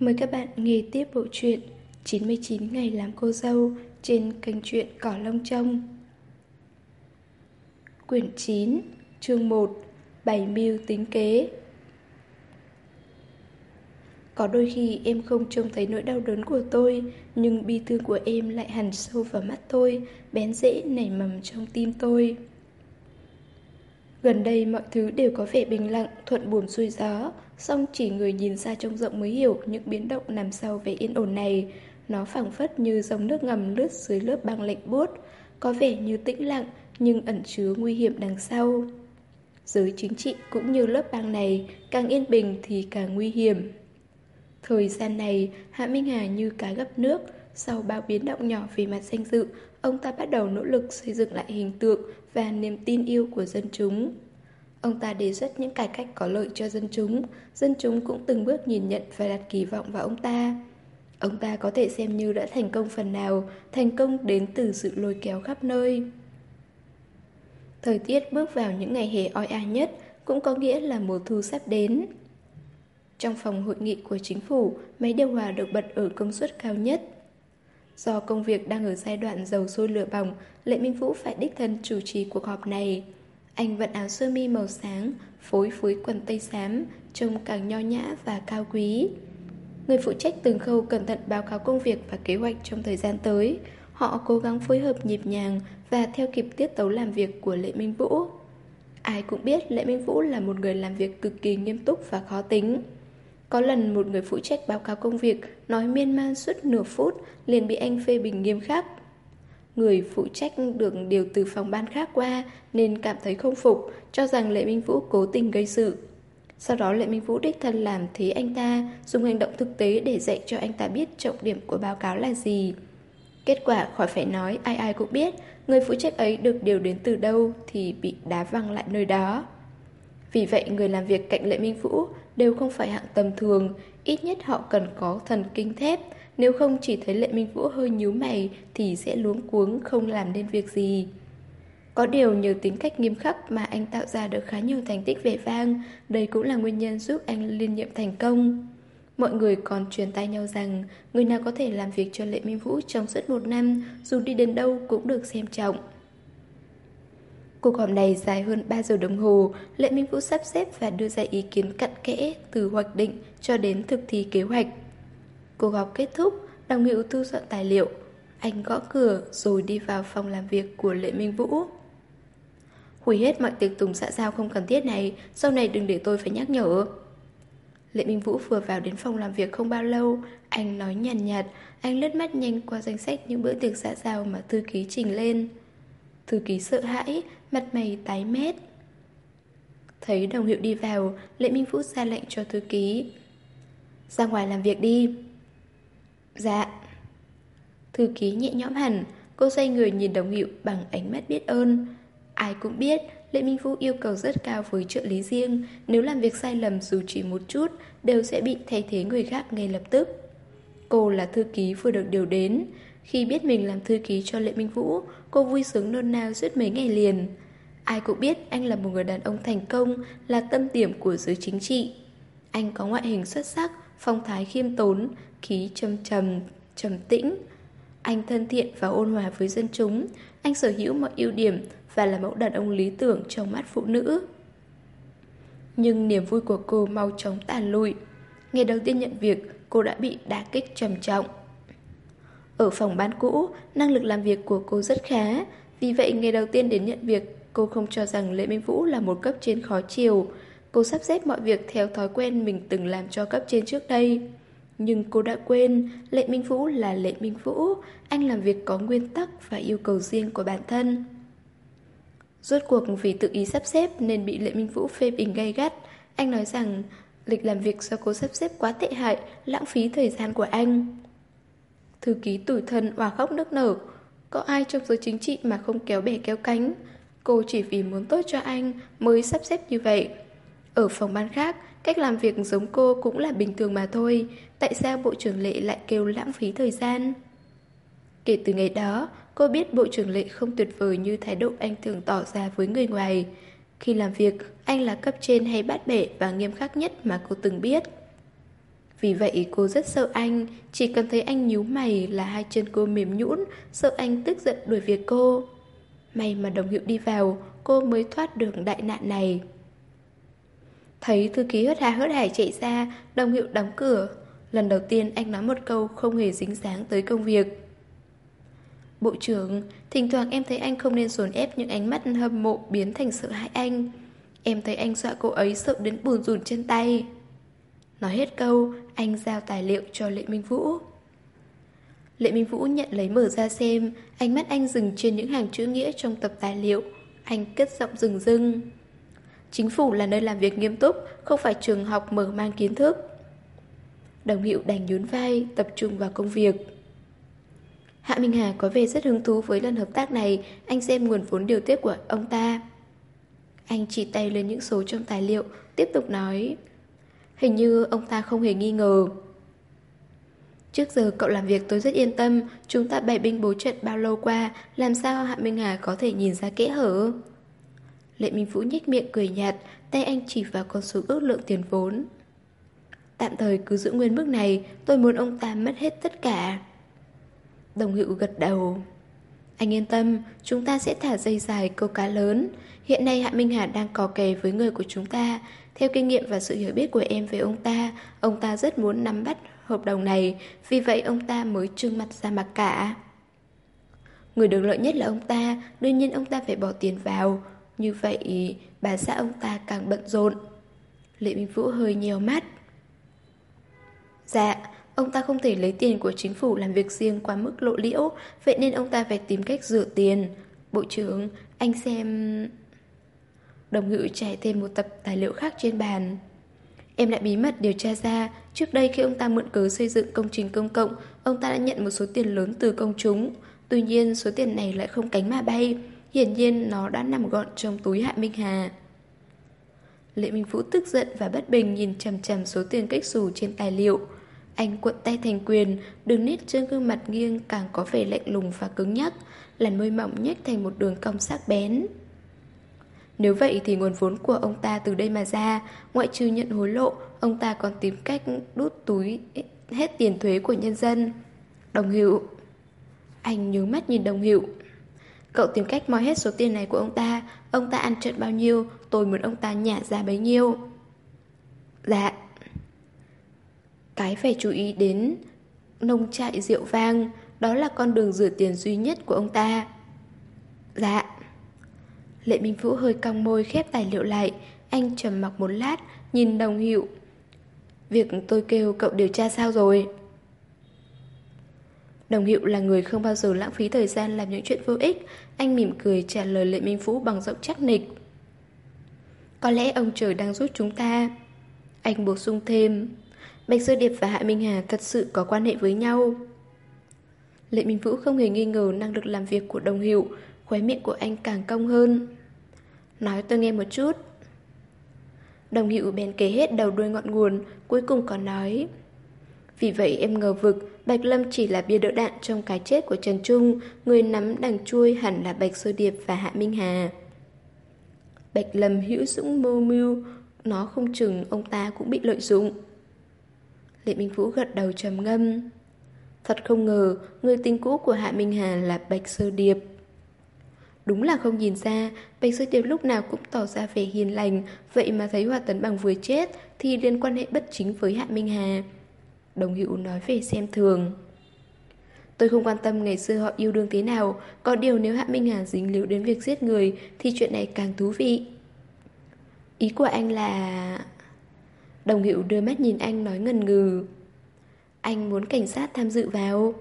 Mời các bạn nghe tiếp bộ truyện 99 ngày làm cô dâu trên kênh truyện Cỏ Lông Trông. Quyển 9, chương 1, Bảy mưu tính kế. Có đôi khi em không trông thấy nỗi đau đớn của tôi, nhưng bi thương của em lại hằn sâu vào mắt tôi, bén rễ nảy mầm trong tim tôi. Gần đây mọi thứ đều có vẻ bình lặng, thuận buồm xuôi gió, song chỉ người nhìn xa trông rộng mới hiểu những biến động nằm sau vẻ yên ổn này. Nó phảng phất như dòng nước ngầm lướt dưới lớp băng lạnh buốt, có vẻ như tĩnh lặng nhưng ẩn chứa nguy hiểm đằng sau. Giới chính trị cũng như lớp băng này, càng yên bình thì càng nguy hiểm. Thời gian này, Hạ Minh Hà như cá gấp nước, sau bao biến động nhỏ về mặt danh dự, ông ta bắt đầu nỗ lực xây dựng lại hình tượng và niềm tin yêu của dân chúng. Ông ta đề xuất những cải cách có lợi cho dân chúng, dân chúng cũng từng bước nhìn nhận và đặt kỳ vọng vào ông ta. Ông ta có thể xem như đã thành công phần nào, thành công đến từ sự lôi kéo khắp nơi. Thời tiết bước vào những ngày hè oi ả nhất cũng có nghĩa là mùa thu sắp đến. Trong phòng hội nghị của chính phủ, máy điều hòa được bật ở công suất cao nhất. Do công việc đang ở giai đoạn dầu sôi lửa bỏng, Lệ Minh Vũ phải đích thân chủ trì cuộc họp này. Anh vận áo sơ mi màu sáng, phối phối quần tây xám, trông càng nho nhã và cao quý. Người phụ trách từng khâu cẩn thận báo cáo công việc và kế hoạch trong thời gian tới. Họ cố gắng phối hợp nhịp nhàng và theo kịp tiết tấu làm việc của Lệ Minh Vũ. Ai cũng biết Lệ Minh Vũ là một người làm việc cực kỳ nghiêm túc và khó tính. Có lần một người phụ trách báo cáo công việc nói miên man suốt nửa phút liền bị anh phê bình nghiêm khắc. Người phụ trách được điều từ phòng ban khác qua nên cảm thấy không phục, cho rằng Lệ Minh Vũ cố tình gây sự. Sau đó Lệ Minh Vũ đích thân làm thế anh ta, dùng hành động thực tế để dạy cho anh ta biết trọng điểm của báo cáo là gì. Kết quả khỏi phải nói, ai ai cũng biết, người phụ trách ấy được điều đến từ đâu thì bị đá văng lại nơi đó. Vì vậy người làm việc cạnh Lệ Minh Vũ đều không phải hạng tầm thường, ít nhất họ cần có thần kinh thép, nếu không chỉ thấy Lệ Minh Vũ hơi nhíu mày thì sẽ luống cuống không làm nên việc gì. Có điều nhờ tính cách nghiêm khắc mà anh tạo ra được khá nhiều thành tích vẻ vang, đây cũng là nguyên nhân giúp anh liên nhiệm thành công. Mọi người còn truyền tay nhau rằng người nào có thể làm việc cho Lệ Minh Vũ trong suốt một năm, dù đi đến đâu cũng được xem trọng. Cuộc họp này dài hơn 3 giờ đồng hồ, Lệ Minh Vũ sắp xếp và đưa ra ý kiến cặn kẽ từ hoạch định cho đến thực thi kế hoạch. Cuộc họp kết thúc, đồng hiệu thu dọn tài liệu. Anh gõ cửa rồi đi vào phòng làm việc của Lệ Minh Vũ. Hủy hết mọi tiệc tùng xã giao không cần thiết này, sau này đừng để tôi phải nhắc nhở. Lệ Minh Vũ vừa vào đến phòng làm việc không bao lâu, anh nói nhàn nhạt, nhạt, anh lướt mắt nhanh qua danh sách những bữa tiệc xã giao mà thư ký trình lên. Thư ký sợ hãi, mặt mày tái mét. Thấy đồng hiệu đi vào, Lệ Minh Vũ ra lệnh cho thư ký. Ra ngoài làm việc đi. Dạ. Thư ký nhẹ nhõm hẳn, cô xoay người nhìn đồng hiệu bằng ánh mắt biết ơn. Ai cũng biết, Lệ Minh Vũ yêu cầu rất cao với trợ lý riêng, nếu làm việc sai lầm dù chỉ một chút, đều sẽ bị thay thế người khác ngay lập tức. Cô là thư ký vừa được điều đến, khi biết mình làm thư ký cho Lệ Minh Vũ, cô vui sướng nôn nao suốt mấy ngày liền. Ai cũng biết anh là một người đàn ông thành công, là tâm điểm của giới chính trị. Anh có ngoại hình xuất sắc, phong thái khiêm tốn, khí trầm trầm, trầm tĩnh. Anh thân thiện và ôn hòa với dân chúng, anh sở hữu mọi ưu điểm và là mẫu đàn ông lý tưởng trong mắt phụ nữ. Nhưng niềm vui của cô mau chóng tàn lụi. Ngày đầu tiên nhận việc, cô đã bị đả kích trầm trọng. Ở phòng ban cũ, năng lực làm việc của cô rất khá, vì vậy ngày đầu tiên đến nhận việc, cô không cho rằng Lệ Minh Vũ là một cấp trên khó chiều. Cô sắp xếp mọi việc theo thói quen mình từng làm cho cấp trên trước đây. Nhưng cô đã quên, Lệ Minh Vũ là Lệ Minh Vũ, anh làm việc có nguyên tắc và yêu cầu riêng của bản thân. Rốt cuộc vì tự ý sắp xếp nên bị Lệ Minh Vũ phê bình gay gắt. Anh nói rằng lịch làm việc do cô sắp xếp quá tệ hại, lãng phí thời gian của anh. Thư ký tủi thân hòa khóc nức nở. Có ai trong giới chính trị mà không kéo bè kéo cánh? Cô chỉ vì muốn tốt cho anh mới sắp xếp như vậy. Ở phòng ban khác, cách làm việc giống cô cũng là bình thường mà thôi. Tại sao Bộ trưởng Lệ lại kêu lãng phí thời gian? Kể từ ngày đó, cô biết Bộ trưởng Lệ không tuyệt vời như thái độ anh thường tỏ ra với người ngoài. Khi làm việc, anh là cấp trên hay bát bể và nghiêm khắc nhất mà cô từng biết. Vì vậy cô rất sợ anh, chỉ cần thấy anh nhíu mày là hai chân cô mềm nhũn, sợ anh tức giận đuổi việc cô. May mà đồng hiệu đi vào, cô mới thoát được đại nạn này. Thấy thư ký hớt hà hớt hải chạy ra, đồng hiệu đóng cửa. Lần đầu tiên anh nói một câu không hề dính dáng tới công việc. Bộ trưởng, thỉnh thoảng em thấy anh không nên dồn ép những ánh mắt hâm mộ biến thành sợ hãi anh. Em thấy anh dọa cô ấy sợ đến buồn rùn chân tay. Nói hết câu, anh giao tài liệu cho Lệ Minh Vũ. Lệ Minh Vũ nhận lấy mở ra xem, ánh mắt anh dừng trên những hàng chữ nghĩa trong tập tài liệu. Anh cất giọng rừng rưng. Chính phủ là nơi làm việc nghiêm túc, không phải trường học mở mang kiến thức. Đồng hiệu đành nhún vai, tập trung vào công việc. Hạ Minh Hà có vẻ rất hứng thú với lần hợp tác này, anh xem nguồn vốn điều tiết của ông ta. Anh chỉ tay lên những số trong tài liệu, tiếp tục nói. Hình như ông ta không hề nghi ngờ. Trước giờ cậu làm việc tôi rất yên tâm, chúng ta bày binh bố trận bao lâu qua, làm sao Hạ Minh Hà có thể nhìn ra kẽ hở? Lệ Minh Vũ nhếch miệng cười nhạt, tay anh chỉ vào con số ước lượng tiền vốn. Tạm thời cứ giữ nguyên mức này, tôi muốn ông ta mất hết tất cả. Đồng hữu gật đầu. Anh yên tâm, chúng ta sẽ thả dây dài câu cá lớn. Hiện nay Hạ Minh Hà đang cò kè với người của chúng ta. Theo kinh nghiệm và sự hiểu biết của em về ông ta, ông ta rất muốn nắm bắt hợp đồng này, vì vậy ông ta mới trưng mặt ra mặt cả. Người được lợi nhất là ông ta, đương nhiên ông ta phải bỏ tiền vào. Như vậy, bà xã ông ta càng bận rộn. Lệ Minh Vũ hơi nhiều mắt. Dạ, ông ta không thể lấy tiền của chính phủ làm việc riêng quá mức lộ liễu, vậy nên ông ta phải tìm cách rửa tiền. Bộ trưởng, anh xem... Đồng ngữ trải thêm một tập tài liệu khác trên bàn. Em đã bí mật điều tra ra, trước đây khi ông ta mượn cớ xây dựng công trình công cộng, ông ta đã nhận một số tiền lớn từ công chúng. Tuy nhiên, số tiền này lại không cánh mà bay. Hiển nhiên nó đã nằm gọn trong túi Hạ Minh Hà. Lệ Minh Vũ tức giận và bất bình nhìn chằm chằm số tiền cách xù trên tài liệu. Anh cuộn tay thành quyền, đường nét trên gương mặt nghiêng càng có vẻ lạnh lùng và cứng nhắc, làn môi mỏng nhếch thành một đường cong sắc bén. Nếu vậy thì nguồn vốn của ông ta từ đây mà ra, ngoại trừ nhận hối lộ, ông ta còn tìm cách đút túi hết tiền thuế của nhân dân. Đồng hiệu Anh nhớ mắt nhìn đồng hiệu Cậu tìm cách moi hết số tiền này của ông ta. Ông ta ăn trận bao nhiêu Tôi muốn ông ta nhả ra bấy nhiêu. Dạ. Cái phải chú ý đến Nông trại rượu vang Đó là con đường rửa tiền duy nhất của ông ta. Dạ. Lệ Minh Vũ hơi cong môi khép tài liệu lại. Anh trầm mặc một lát, Nhìn đồng hiệu. Việc tôi kêu cậu điều tra sao rồi? Đồng hiệu là người không bao giờ lãng phí thời gian làm những chuyện vô ích. Anh mỉm cười trả lời Lệ Minh Vũ bằng giọng chắc nịch. Có lẽ ông trời đang giúp chúng ta. Anh bổ sung thêm. Bạch Sơ Điệp và Hạ Minh Hà thật sự có quan hệ với nhau. Lệ Minh Vũ không hề nghi ngờ năng lực làm việc của đồng hiệu. Khóe miệng của anh càng cong hơn. Nói tôi nghe một chút Đồng hữu bèn kể hết đầu đuôi ngọn nguồn Cuối cùng còn nói Vì vậy em ngờ vực Bạch Lâm chỉ là bia đỡ đạn trong cái chết của Trần Trung, người nắm đằng chui hẳn là Bạch Sơ Điệp và Hạ Minh Hà. Bạch Lâm hữu dũng mưu mưu, nó không chừng ông ta cũng bị lợi dụng. Lệ Minh Vũ gật đầu trầm ngâm. Thật không ngờ, người tình cũ của Hạ Minh Hà là Bạch Sơ Điệp. Đúng là không nhìn ra, Bạch Sư Tiêu lúc nào cũng tỏ ra vẻ hiền lành, vậy mà thấy Hoa Tấn Bằng vừa chết thì liên quan hệ bất chính với Hạ Minh Hà. Đồng hữu nói về xem thường. Tôi không quan tâm ngày xưa họ yêu đương thế nào Có điều nếu Hạ Minh Hà dính líu đến việc giết người Thì chuyện này càng thú vị. Ý của anh là... Đồng hiệu đưa mắt nhìn anh nói ngần ngừ. Anh muốn cảnh sát tham dự vào.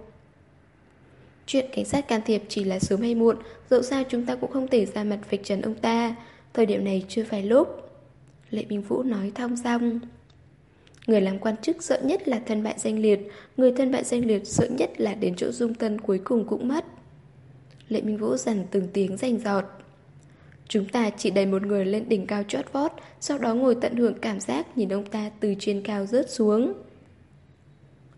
Chuyện cảnh sát can thiệp chỉ là sớm hay muộn, Dẫu sao chúng ta cũng không thể ra mặt vạch trần ông ta. Thời điểm này chưa phải lúc. Lệ Bình Vũ nói thong dong. Người làm quan chức sợ nhất là thân bại danh liệt, Người thân bại danh liệt sợ nhất là đến chỗ dung tân cuối cùng cũng mất. Lệ Minh Vũ dần từng tiếng rành giọt Chúng ta chỉ đẩy một người lên đỉnh cao chót vót, Sau đó ngồi tận hưởng cảm giác nhìn ông ta từ trên cao rớt xuống.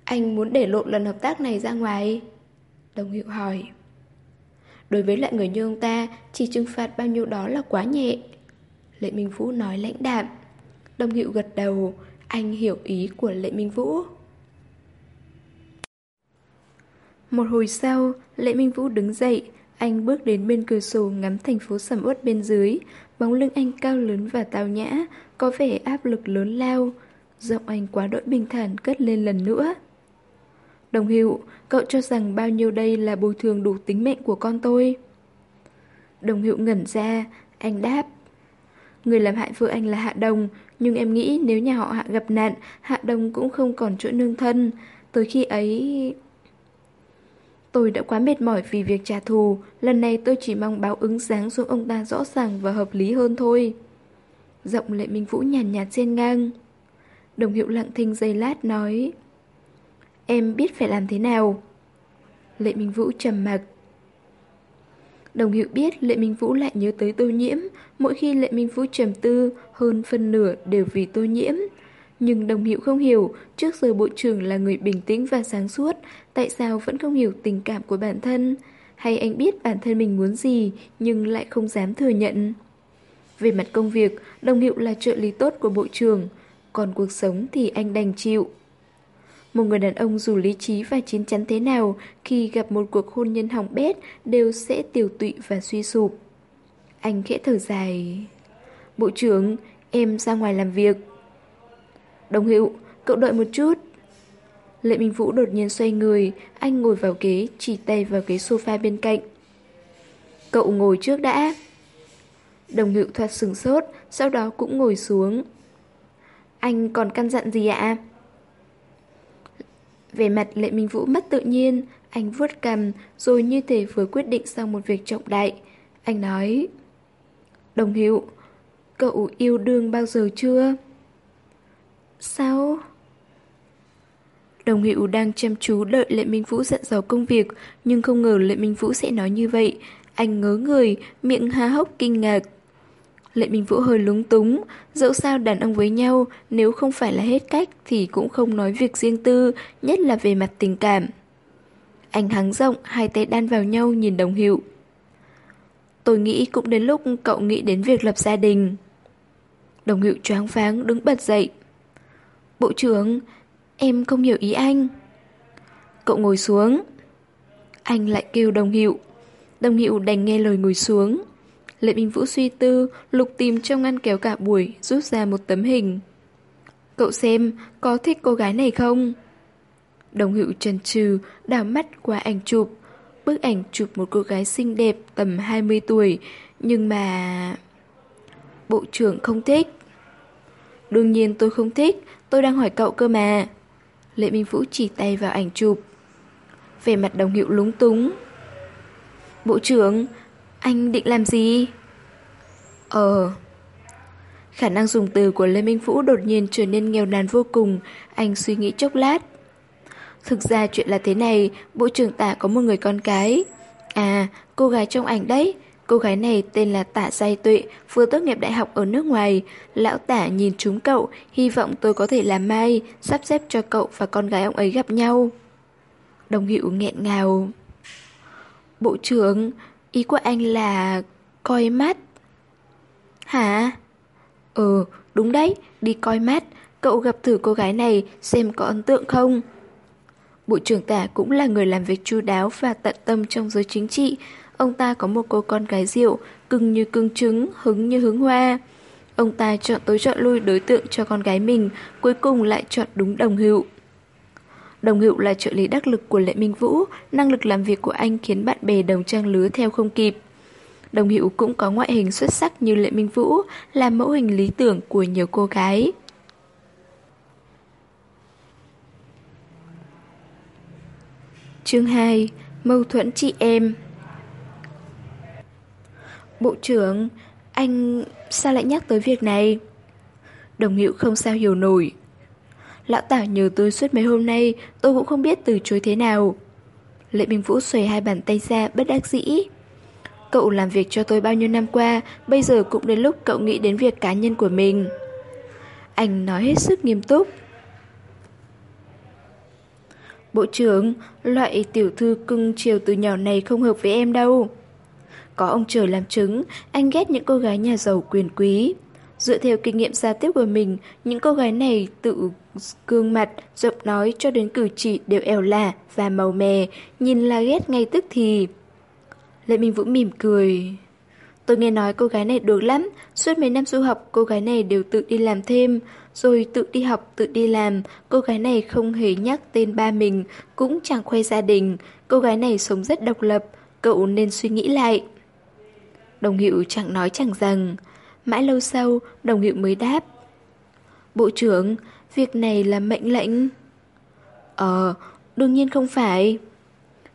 Anh muốn để lộ lần hợp tác này ra ngoài. Đồng hiệu hỏi Đối với lại người như ông ta Chỉ trừng phạt bao nhiêu đó là quá nhẹ Lệ Minh Vũ nói lãnh đạm Đồng hiệu gật đầu Anh hiểu ý của Lệ Minh Vũ. Một hồi sau, Lệ Minh Vũ đứng dậy, anh bước đến bên cửa sổ ngắm thành phố sầm uất bên dưới, bóng lưng anh cao lớn và tao nhã, có vẻ áp lực lớn lao. Giọng anh quá đỗi bình thản cất lên lần nữa. Đồng hiệu, cậu cho rằng bao nhiêu đây là bồi thường đủ tính mệnh của con tôi? Đồng hiệu ngẩn ra, anh đáp. Người làm hại vợ anh là Hạ Đồng, nhưng em nghĩ nếu nhà họ Hạ gặp nạn, Hạ Đồng cũng không còn chỗ nương thân. Tới khi ấy... Tôi đã quá mệt mỏi vì việc trả thù, lần này tôi chỉ mong báo ứng sáng xuống ông ta rõ ràng và hợp lý hơn thôi. Giọng lệ minh vũ nhàn nhạt, trên ngang. Đồng hiệu lặng thinh giây lát nói Em biết phải làm thế nào. Lệ Minh Vũ trầm mặc. Đồng hiệu biết Lệ Minh Vũ lại nhớ tới tô nhiễm. Mỗi khi Lệ Minh Vũ trầm tư, Hơn phân nửa đều vì tô nhiễm. Nhưng đồng hiệu không hiểu, Trước giờ bộ trưởng là người bình tĩnh và sáng suốt, Tại sao vẫn không hiểu tình cảm của bản thân? Hay anh biết bản thân mình muốn gì, Nhưng lại không dám thừa nhận? Về mặt công việc, Đồng hiệu là trợ lý tốt của bộ trưởng. Còn cuộc sống thì anh đành chịu một người đàn ông dù lý trí và chín chắn thế nào, khi gặp một cuộc hôn nhân hỏng bét, đều sẽ tiểu tụy và suy sụp. Anh khẽ thở dài. Bộ trưởng, em ra ngoài làm việc. Đồng hiệu, cậu đợi một chút. Lệ Minh Vũ đột nhiên xoay người, anh ngồi vào ghế, chỉ tay vào ghế sofa bên cạnh. Cậu ngồi trước đã. Đồng hiệu thoạt sừng sốt, sau đó cũng ngồi xuống. Anh còn căn dặn gì ạ? Về mặt Lệ Minh Vũ mất tự nhiên, anh vuốt cầm rồi như thể vừa quyết định xong một việc trọng đại. Anh nói, Đồng hiệu, cậu yêu đương bao giờ chưa? Sao? Đồng hiệu đang chăm chú đợi Lệ Minh Vũ dặn dò công việc, nhưng không ngờ Lệ Minh Vũ sẽ nói như vậy. Anh ngớ người, miệng há hốc kinh ngạc. Lệ Minh Vũ hơi lúng túng, dẫu sao đàn ông với nhau, nếu không phải là hết cách thì cũng không nói việc riêng tư, nhất là về mặt tình cảm. Anh hắng rộng, hai tay đan vào nhau nhìn đồng hiệu. Tôi nghĩ cũng đến lúc cậu nghĩ đến việc lập gia đình. Đồng hiệu choáng váng đứng bật dậy. Bộ trưởng, em không hiểu ý anh. Cậu ngồi xuống. Anh lại kêu đồng hiệu. Đồng hiệu đành nghe lời ngồi xuống. Lệ Minh Vũ suy tư, lục tìm trong ngăn kéo cả buổi, rút ra một tấm hình. Cậu xem, có thích cô gái này không? Đồng hữu trần trừ, đảo mắt qua ảnh chụp. Bức ảnh chụp một cô gái xinh đẹp tầm 20 tuổi, nhưng mà... Bộ trưởng không thích. Đương nhiên tôi không thích, tôi đang hỏi cậu cơ mà. Lệ Minh Vũ chỉ tay vào ảnh chụp. Về mặt đồng hiệu lúng túng. Bộ trưởng, anh định làm gì? Ờ... Khả năng dùng từ của Lê Minh Vũ đột nhiên trở nên nghèo nàn vô cùng, anh suy nghĩ chốc lát. Thực ra chuyện là thế này, bộ trưởng tả có một người con cái. À, cô gái trong ảnh đấy, cô gái này tên là Tả Giai Tuệ, vừa tốt nghiệp đại học ở nước ngoài. Lão Tả nhìn chúng cậu, hy vọng tôi có thể làm mai, sắp xếp cho cậu và con gái ông ấy gặp nhau. Đồng hữu nghẹn ngào. Bộ trưởng, Ý của anh là... coi mắt. Hả? Ừ, đúng đấy, đi coi mắt. Cậu gặp thử cô gái này xem có ấn tượng không? Bộ trưởng tả cũng là người làm việc chu đáo và tận tâm trong giới chính trị. Ông ta có một cô con gái rượu, cưng như cưng trứng, hứng như hứng hoa. Ông ta chọn tối chọn lui đối tượng cho con gái mình, cuối cùng lại chọn đúng đồng hữu. Đồng hữu là trợ lý đắc lực của Lệ Minh Vũ, năng lực làm việc của anh khiến bạn bè đồng trang lứa theo không kịp. Đồng hữu cũng có ngoại hình xuất sắc như Lệ Minh Vũ, là mẫu hình lý tưởng của nhiều cô gái. Chương 2 Mâu thuẫn chị em Bộ trưởng, anh sao lại nhắc tới việc này? Đồng hữu không sao hiểu nổi, Lão tả nhờ tôi suốt mấy hôm nay Tôi cũng không biết từ chối thế nào. Lệ Bình Vũ xòe hai bàn tay ra bất đắc dĩ. Cậu làm việc cho tôi bao nhiêu năm qua Bây giờ cũng đến lúc cậu nghĩ đến việc cá nhân của mình. Anh nói hết sức nghiêm túc. Bộ trưởng, loại tiểu thư cưng chiều từ nhỏ này không hợp với em đâu. Có ông trời làm chứng, anh ghét những cô gái nhà giàu quyền quý. Dựa theo kinh nghiệm giao tiếp của mình, những cô gái này tự gương mặt, giọng nói cho đến cử chỉ đều eo lả và màu mè, nhìn là ghét ngay tức thì. Lệ Minh Vũ mỉm cười. Tôi nghe nói cô gái này được lắm, suốt mấy năm du học cô gái này đều tự đi làm thêm, rồi tự đi học tự đi làm, cô gái này không hề nhắc tên ba mình, cũng chẳng khoe gia đình, cô gái này sống rất độc lập, cậu nên suy nghĩ lại. Đồng hiệu chẳng nói chẳng rằng, mãi lâu sau đồng hiệu mới đáp. Bộ trưởng, việc này là mệnh lệnh. Ờ, đương nhiên không phải.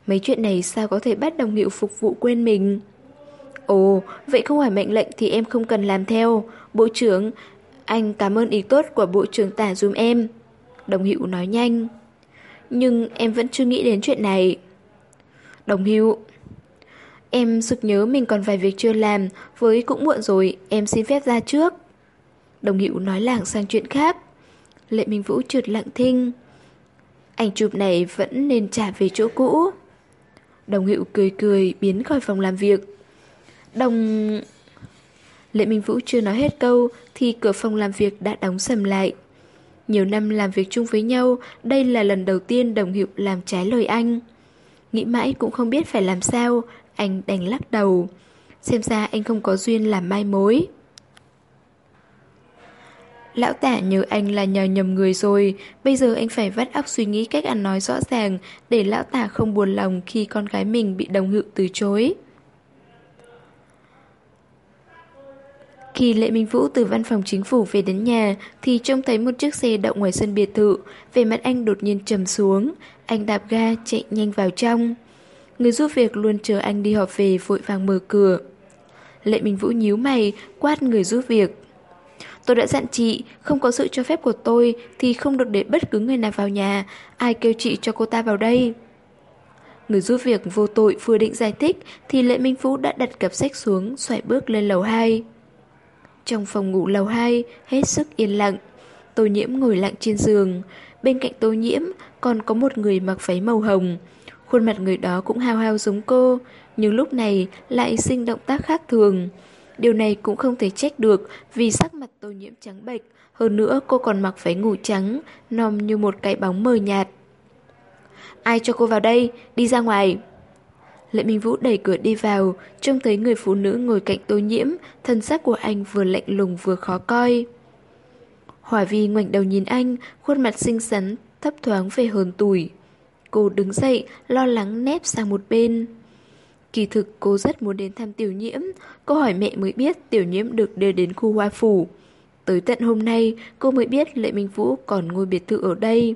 Mấy chuyện này sao có thể bắt đồng hiệu phục vụ quên mình? Ồ, vậy không phải mệnh lệnh thì em không cần làm theo. Bộ trưởng, anh cảm ơn ý tốt của bộ trưởng tả dùm em. Đồng hiệu nói nhanh. Nhưng em vẫn chưa nghĩ đến chuyện này. Đồng hiệu. Em sực nhớ mình còn vài việc chưa làm, với cũng muộn rồi, em xin phép ra trước. Đồng hiệu nói lảng sang chuyện khác. Lệ Minh Vũ trượt lặng thinh. Ảnh chụp này vẫn nên trả về chỗ cũ. Đồng hiệu cười cười biến khỏi phòng làm việc. Đồng... Lệ Minh Vũ chưa nói hết câu thì cửa phòng làm việc đã đóng sầm lại. Nhiều năm làm việc chung với nhau, đây là lần đầu tiên đồng hiệu làm trái lời anh. Nghĩ mãi cũng không biết phải làm sao, anh đành lắc đầu. Xem ra anh không có duyên làm mai mối. Lão tả nhớ anh là nhờ nhầm người rồi, bây giờ anh phải vắt óc suy nghĩ cách ăn nói rõ ràng để lão tả không buồn lòng khi con gái mình bị đồng hữu từ chối. Khi Lệ Minh Vũ từ văn phòng chính phủ về đến nhà thì trông thấy một chiếc xe đậu ngoài sân biệt thự, về mặt anh đột nhiên trầm xuống, anh đạp ga chạy nhanh vào trong. Người giúp việc luôn chờ anh đi họp về vội vàng mở cửa. Lệ Minh Vũ nhíu mày, quát người giúp việc. Tôi đã dặn chị, không có sự cho phép của tôi thì không được để bất cứ người nào vào nhà, ai kêu chị cho cô ta vào đây. Người giúp việc vô tội vừa định giải thích thì Lệ Minh Vũ đã đặt cặp sách xuống, xoay bước lên lầu 2. Trong phòng ngủ lầu 2, hết sức yên lặng. Tô nhiễm ngồi lặng trên giường. Bên cạnh tô nhiễm còn có một người mặc váy màu hồng. Khuôn mặt người đó cũng hao hao giống cô, nhưng lúc này lại sinh động tác khác thường. Điều này cũng không thể trách được vì sắc mặt tô nhiễm trắng bệch. Hơn nữa cô còn mặc váy ngủ trắng, nòm như một cái bóng mờ nhạt. Ai cho cô vào đây? Đi ra ngoài. Lệ Minh Vũ đẩy cửa đi vào, trông thấy người phụ nữ ngồi cạnh tô nhiễm, thân xác của anh vừa lạnh lùng vừa khó coi. Hỏa vi ngoảnh đầu nhìn anh, khuôn mặt xinh xắn, thấp thoáng về hờn tuổi. Cô đứng dậy, lo lắng nép sang một bên. Kỳ thực cô rất muốn đến thăm tiểu nhiễm, cô hỏi mẹ mới biết tiểu nhiễm được đưa đến khu hoa phủ. Tới tận hôm nay, cô mới biết Lệ Minh Vũ còn ngôi biệt thự ở đây.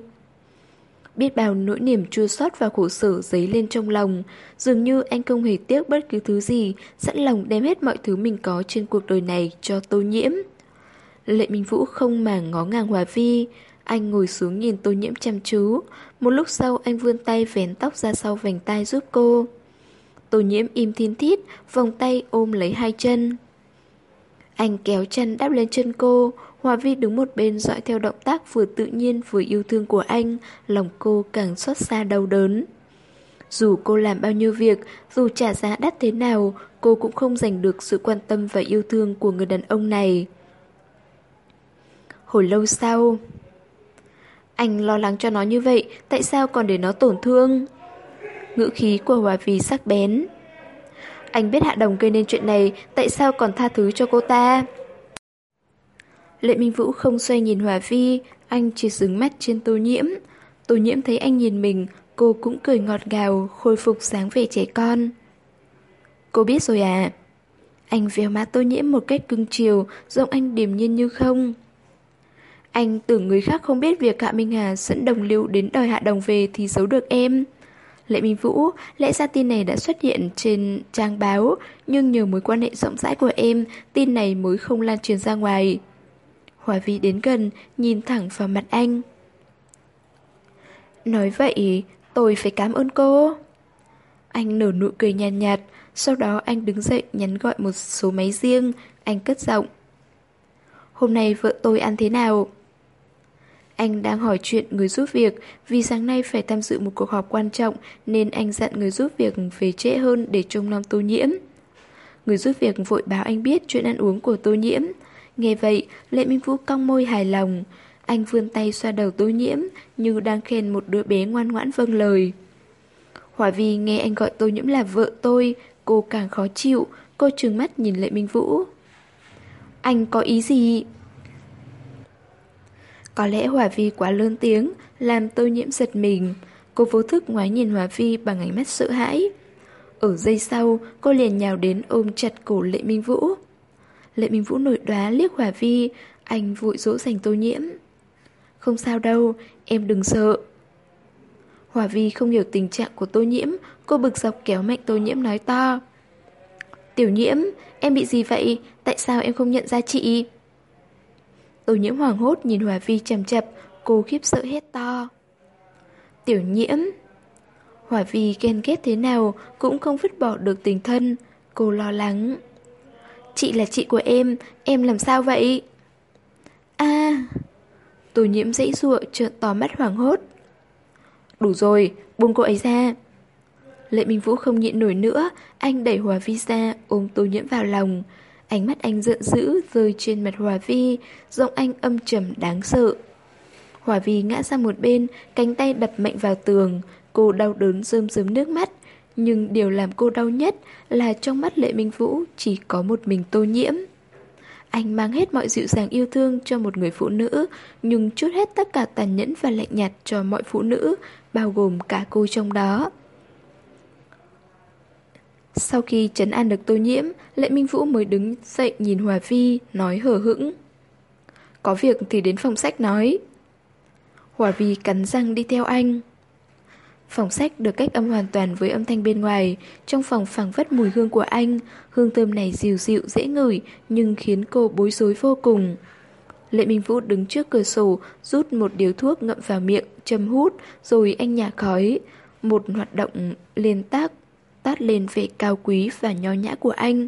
Biết bao nỗi niềm chua xót và khổ sở dấy lên trong lòng Dường như anh không hề tiếc bất cứ thứ gì Sẵn lòng đem hết mọi thứ mình có trên cuộc đời này cho tô nhiễm Lệ Minh Vũ không màng ngó ngàng Hòa Vi anh ngồi xuống nhìn tô nhiễm chăm chú. Một lúc sau anh vươn tay vén tóc ra sau vành tai giúp cô. Tô nhiễm im thiên thít Vòng tay ôm lấy hai chân. Anh kéo chân đáp lên chân cô. Hòa Vi đứng một bên dõi theo động tác vừa tự nhiên vừa yêu thương của anh, lòng cô càng xót xa đau đớn. Dù cô làm bao nhiêu việc, dù trả giá đắt thế nào, cô cũng không giành được sự quan tâm và yêu thương của người đàn ông này. Hồi lâu sau... Anh lo lắng cho nó như vậy, tại sao còn để nó tổn thương? Ngữ khí của Hòa Vi sắc bén. Anh biết Hạ Đồng gây nên chuyện này, tại sao còn tha thứ cho cô ta? Lệ Minh Vũ không xoay nhìn Hòa Vi, anh chỉ dừng mắt trên tô nhiễm. Tô nhiễm thấy anh nhìn mình, cô cũng cười ngọt ngào, khôi phục sáng vẻ trẻ con. Cô biết rồi à? Anh véo má tô nhiễm một cách cưng chiều, giọng anh điềm nhiên như không. Anh tưởng người khác không biết việc Hạ Minh Hà dẫn đồng lưu đến đòi Hạ Đồng về thì giấu được em. Lệ Minh Vũ, lẽ ra tin này đã xuất hiện trên trang báo, nhưng nhờ mối quan hệ rộng rãi của em, tin này mới không lan truyền ra ngoài. Hòa Vi đến gần, nhìn thẳng vào mặt anh. Nói vậy, tôi phải cảm ơn cô. Anh nở nụ cười nhàn nhạt, nhạt, sau đó anh đứng dậy nhắn gọi một số máy riêng, anh cất giọng. Hôm nay vợ tôi ăn thế nào? Anh đang hỏi chuyện người giúp việc vì sáng nay phải tham dự một cuộc họp quan trọng nên anh dặn người giúp việc về trễ hơn để trông nom tô nhiễm. Người giúp việc vội báo anh biết chuyện ăn uống của tô nhiễm. Nghe vậy, Lệ Minh Vũ cong môi hài lòng. Anh vươn tay xoa đầu tô nhiễm, như đang khen một đứa bé ngoan ngoãn vâng lời. Hỏa Vi nghe anh gọi tô nhiễm là vợ tôi, cô càng khó chịu, cô trừng mắt nhìn Lệ Minh Vũ. Anh có ý gì? Có lẽ Hòa Vi quá lớn tiếng, làm tô nhiễm giật mình. Cô vô thức ngoái nhìn Hòa Vi bằng ánh mắt sợ hãi. Ở giây sau, cô liền nhào đến ôm chặt cổ Lệ Minh Vũ. Lệ Minh Vũ nổi đoá liếc Hòa Vi, anh vội dỗ dành tô nhiễm. Không sao đâu, em đừng sợ. Hòa Vi không hiểu tình trạng của tô nhiễm, cô bực dọc kéo mạnh tô nhiễm nói to. Tiểu nhiễm, em bị gì vậy? Tại sao em không nhận ra chị? Tô nhiễm hoảng hốt nhìn Hòa Vi chầm chập, cô khiếp sợ hết to. Tiểu nhiễm Hòa Vi ghen ghét thế nào cũng không vứt bỏ được tình thân, cô lo lắng. Chị là chị của em, em làm sao vậy? a Tô nhiễm dãy ruộng trợn to mắt hoảng hốt. Đủ rồi, buông cô ấy ra. Lệ Minh Vũ không nhịn nổi nữa, anh đẩy Hòa Vi ra, ôm Tô nhiễm vào lòng. Ánh mắt anh giận dữ rơi trên mặt Hòa Vi, giọng anh âm trầm đáng sợ. Hòa Vi ngã sang một bên, cánh tay đập mạnh vào tường, cô đau đớn rơm rớm nước mắt. Nhưng điều làm cô đau nhất là trong mắt Lệ Minh Vũ chỉ có một mình tô nhiễm. Anh mang hết mọi dịu dàng yêu thương cho một người phụ nữ, nhưng chút hết tất cả tàn nhẫn và lạnh nhạt cho mọi phụ nữ, bao gồm cả cô trong đó. Sau khi trấn an được tô nhiễm, Lệ Minh Vũ mới đứng dậy nhìn Hòa Vi, nói hờ hững. Có việc thì đến phòng sách nói. Hòa Vi cắn răng đi theo anh. Phòng sách được cách âm hoàn toàn với âm thanh bên ngoài, trong phòng phẳng vất mùi hương của anh, hương thơm này dịu dịu dễ ngửi nhưng khiến cô bối rối vô cùng. Lệ Minh Vũ đứng trước cửa sổ, rút một điếu thuốc ngậm vào miệng, châm hút, rồi anh nhả khói. Một hoạt động liên tác, tát lên vẻ cao quý và nho nhã của anh.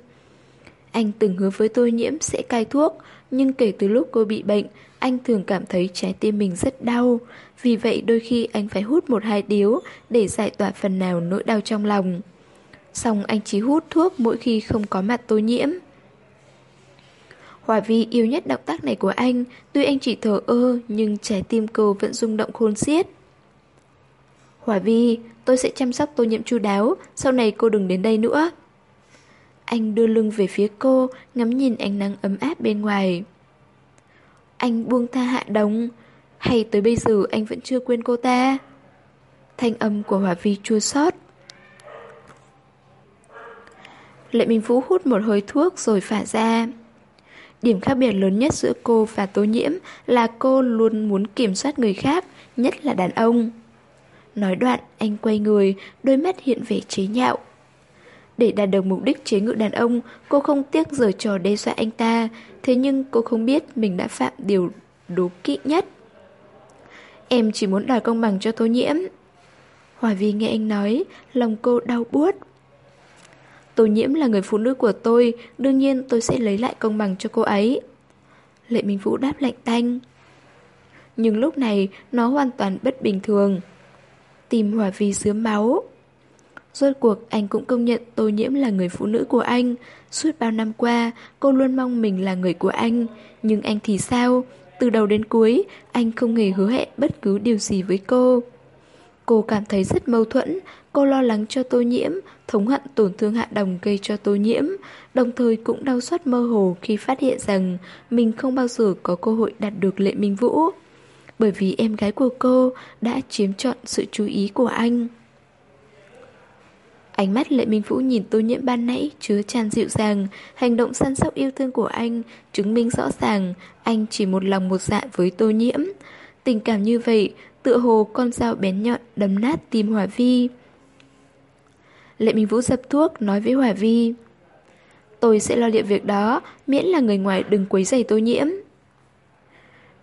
Anh từng hứa với tôi nhiễm sẽ cai thuốc, nhưng kể từ lúc cô bị bệnh, anh thường cảm thấy trái tim mình rất đau. Vì vậy đôi khi anh phải hút một hai điếu để giải tỏa phần nào nỗi đau trong lòng. Xong anh chỉ hút thuốc mỗi khi không có mặt tôi nhiễm. Hòa Vi yêu nhất động tác này của anh, tuy anh chỉ thở ơ nhưng trái tim cô vẫn rung động khôn xiết. Hòa Vi, tôi sẽ chăm sóc tô nhiễm chu đáo, sau này cô đừng đến đây nữa. Anh đưa lưng về phía cô, ngắm nhìn ánh nắng ấm áp bên ngoài. Anh buông tha hạ đồng, hay tới bây giờ anh vẫn chưa quên cô ta? Thanh âm của Hòa Vi chua xót. Lệ Minh Vũ hút một hơi thuốc rồi phả ra. Điểm khác biệt lớn nhất giữa cô và Tố Nhiễm là cô luôn muốn kiểm soát người khác, nhất là đàn ông. Nói đoạn, anh quay người, đôi mắt hiện vẻ chế nhạo. Để đạt được mục đích chế ngự đàn ông, cô không tiếc giở trò đe dọa anh ta, thế nhưng cô không biết mình đã phạm điều đố kỵ nhất. Em chỉ muốn đòi công bằng cho tô Nhiễm. Hòa Vi nghe anh nói, lòng cô đau buốt. Tô nhiễm là người phụ nữ của tôi, đương nhiên tôi sẽ lấy lại công bằng cho cô ấy. Lệ Minh Vũ đáp lạnh tanh. Nhưng lúc này nó hoàn toàn bất bình thường. Tìm hỏa vì sướm máu. Rốt cuộc anh cũng công nhận Tô Nhiễm là người phụ nữ của anh. Suốt bao năm qua, cô luôn mong mình là người của anh. Nhưng anh thì sao? Từ đầu đến cuối, anh không hề hứa hẹn bất cứ điều gì với cô. Cô cảm thấy rất mâu thuẫn, cô lo lắng cho tô nhiễm, thống hận tổn thương hạ đồng gây cho tô nhiễm, đồng thời cũng đau xót mơ hồ khi phát hiện rằng mình không bao giờ có cơ hội đạt được lệ minh vũ. Bởi vì em gái của cô đã chiếm trọn sự chú ý của anh. Ánh mắt Lệ Minh Vũ nhìn tô nhiễm ban nãy chứa tràn dịu dàng, hành động săn sóc yêu thương của anh chứng minh rõ ràng anh chỉ một lòng một dạ với tô nhiễm. Tình cảm như vậy tựa hồ con dao bén nhọn đâm nát tim Hòa Vi. Lệ Minh Vũ dập thuốc nói với Hòa Vi Tôi sẽ lo liệu việc đó Miễn là người ngoài đừng quấy rầy tô nhiễm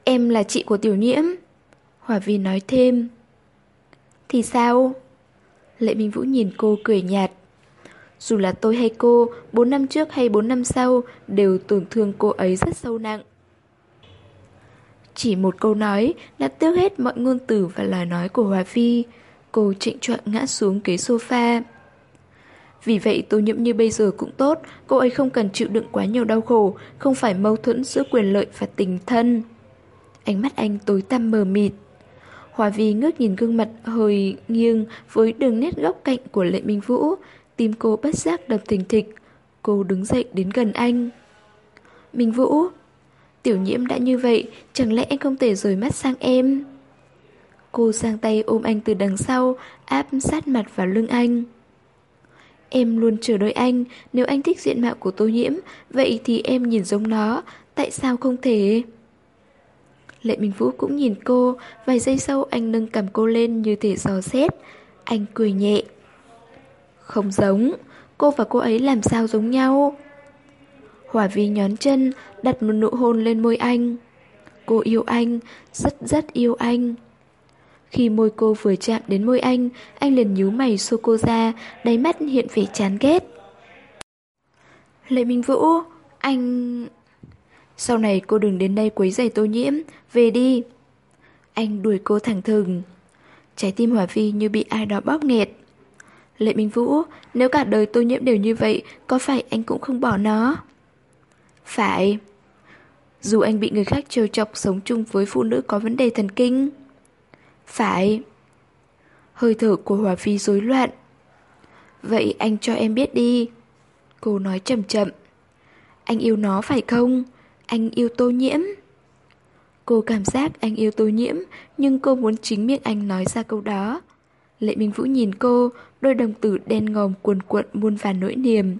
Em là chị của tiểu nhiễm Hòa Vi nói thêm Thì sao? Lệ Minh Vũ nhìn cô cười nhạt Dù là tôi hay cô 4 năm trước hay 4 năm sau Đều tổn thương cô ấy rất sâu nặng chỉ một câu nói đã tước hết mọi ngôn từ và lời nói của Hòa vi. Cô trịnh trọng ngã xuống ghế sofa. Vì vậy tô nhiễm như bây giờ cũng tốt, cô ấy không cần chịu đựng quá nhiều đau khổ, không phải mâu thuẫn giữa quyền lợi và tình thân. Ánh mắt anh tối tăm mờ mịt. Hòa Vi ngước nhìn gương mặt hơi nghiêng với đường nét góc cạnh của Lệ Minh Vũ, tim cô bất giác đập thình thịch. Cô đứng dậy đến gần anh. Minh Vũ, tiểu nhiễm đã như vậy, chẳng lẽ anh không thể rời mắt sang em? Cô sang tay ôm anh từ đằng sau, áp sát mặt vào lưng anh. Em luôn chờ đợi anh, nếu anh thích diện mạo của tô nhiễm, vậy thì em nhìn giống nó, tại sao không thể? Lệ Minh Vũ cũng nhìn cô, vài giây sau anh nâng cầm cô lên như thể dò xét. Anh cười nhẹ. Không giống, cô và cô ấy làm sao giống nhau? Hỏa vi nhón chân, đặt một nụ hôn lên môi anh. Cô yêu anh, rất rất yêu anh. Khi môi cô vừa chạm đến môi anh, anh liền nhíu mày xô cô ra, đáy mắt hiện vẻ chán ghét. Lệ Minh Vũ, anh... Sau này cô đừng đến đây quấy giày tô nhiễm, về đi. Anh đuổi cô thẳng thừng. Trái tim Hỏa Vi như bị ai đó bóp nghẹt. Lệ Minh Vũ, nếu cả đời tô nhiễm đều như vậy, có phải anh cũng không bỏ nó? Phải. Dù anh bị người khác trêu chọc sống chung với phụ nữ có vấn đề thần kinh. Phải. Hơi thở của Hòa Phi rối loạn. Vậy anh cho em biết đi. Cô nói chậm chậm. Anh yêu nó phải không? Anh yêu tô nhiễm. Cô cảm giác anh yêu tô nhiễm, nhưng cô muốn chính miệng anh nói ra câu đó. Lệ Minh Vũ nhìn cô, đôi đồng tử đen ngòm cuồn cuộn muôn vàn nỗi niềm.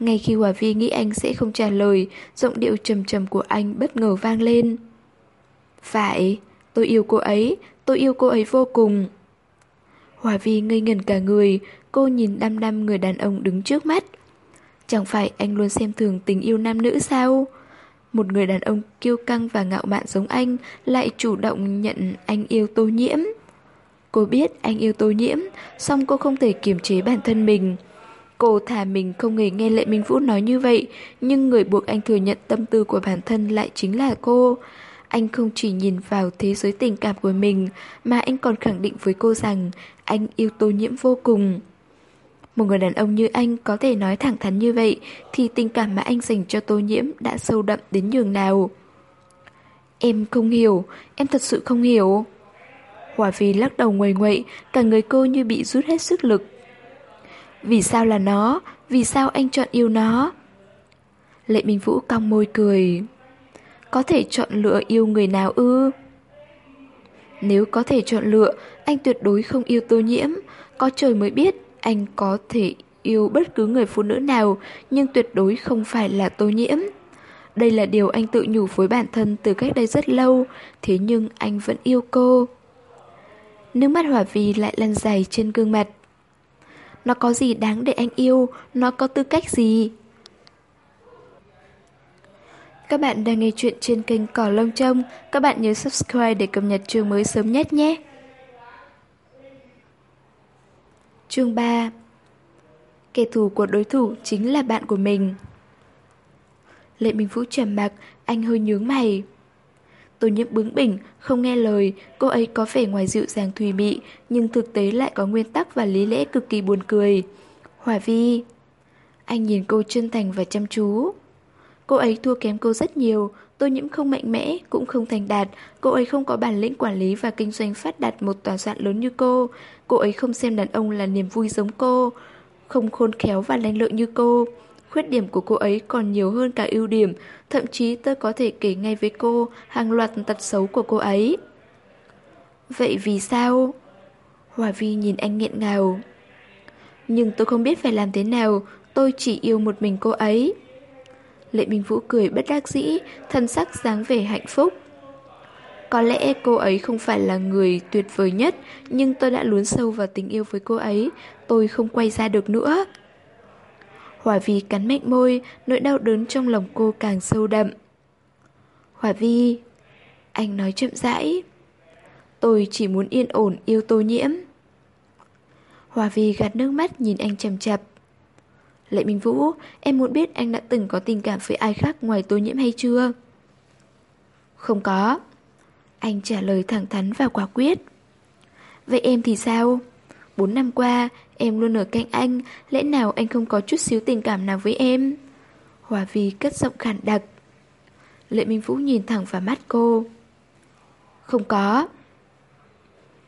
Ngay khi Hòa Vi nghĩ anh sẽ không trả lời, giọng điệu trầm trầm của anh bất ngờ vang lên. Phải, tôi yêu cô ấy, tôi yêu cô ấy vô cùng. Hòa Vi ngây ngẩn cả người, cô nhìn đăm đăm người đàn ông đứng trước mắt. Chẳng phải anh luôn xem thường tình yêu nam nữ sao? Một người đàn ông kiêu căng và ngạo mạn giống anh lại chủ động nhận anh yêu tô nhiễm. Cô biết anh yêu tô nhiễm, song cô không thể kiềm chế bản thân mình. Cô thà mình không hề nghe Lệ Minh Vũ nói như vậy, nhưng người buộc anh thừa nhận tâm tư của bản thân lại chính là cô. Anh không chỉ nhìn vào thế giới tình cảm của mình, mà anh còn khẳng định với cô rằng anh yêu tô nhiễm vô cùng. Một người đàn ông như anh có thể nói thẳng thắn như vậy, thì tình cảm mà anh dành cho tô nhiễm đã sâu đậm đến nhường nào. Em không hiểu, em thật sự không hiểu. Hòa Vi lắc đầu nguầy nguậy, cả người cô như bị rút hết sức lực. Vì sao là nó? Vì sao anh chọn yêu nó? Lệ Minh Vũ cong môi cười. Có thể chọn lựa yêu người nào ư? Nếu có thể chọn lựa, anh tuyệt đối không yêu tô nhiễm. Có trời mới biết anh có thể yêu bất cứ người phụ nữ nào, nhưng tuyệt đối không phải là tô nhiễm. Đây là điều anh tự nhủ với bản thân từ cách đây rất lâu, thế nhưng anh vẫn yêu cô. Nước mắt hỏa vì lại lăn dài trên gương mặt. Nó có gì đáng để anh yêu, nó có tư cách gì? Các bạn đang nghe chuyện trên kênh Cỏ Lông Trông. Các bạn nhớ subscribe để cập nhật chương mới sớm nhất nhé. Chương 3 Kẻ thù của đối thủ chính là bạn của mình. Lệ Minh Vũ trầm mặc, anh hơi nhướng mày. Tô nhiễm bướng bỉnh, không nghe lời, cô ấy có vẻ ngoài dịu dàng thùy mị, nhưng thực tế lại có nguyên tắc và lý lẽ cực kỳ buồn cười. Hòa vi. Anh nhìn cô chân thành và chăm chú. Cô ấy thua kém cô rất nhiều, tô nhiễm không mạnh mẽ, cũng không thành đạt, cô ấy không có bản lĩnh quản lý và kinh doanh phát đạt một tòa soạn lớn như cô, cô ấy không xem đàn ông là niềm vui giống cô, không khôn khéo và lanh lợi như cô. Khuyết điểm của cô ấy còn nhiều hơn cả ưu điểm, thậm chí tôi có thể kể ngay với cô hàng loạt tật xấu của cô ấy. Vậy vì sao? Hòa Vi nhìn anh nghẹn ngào. Nhưng tôi không biết phải làm thế nào, tôi chỉ yêu một mình cô ấy. Lệ Minh Vũ cười bất đắc dĩ, thân sắc dáng vẻ hạnh phúc. Có lẽ cô ấy không phải là người tuyệt vời nhất, nhưng tôi đã lún sâu vào tình yêu với cô ấy, tôi không quay ra được nữa. Hòa Vi cắn mạnh môi, nỗi đau đớn trong lòng cô càng sâu đậm. Hòa Vi, anh nói chậm rãi. Tôi chỉ muốn yên ổn yêu tô nhiễm. Hòa Vi gạt nước mắt nhìn anh chầm chập. Lệ Minh Vũ, em muốn biết anh đã từng có tình cảm với ai khác ngoài tô nhiễm hay chưa? Không có. Anh trả lời thẳng thắn và quả quyết. Vậy em thì sao? Bốn năm qua, Em luôn ở cạnh anh, lẽ nào anh không có chút xíu tình cảm nào với em? Hòa Vi cất giọng khản đặc. Lệ Minh Vũ nhìn thẳng vào mắt cô. Không có.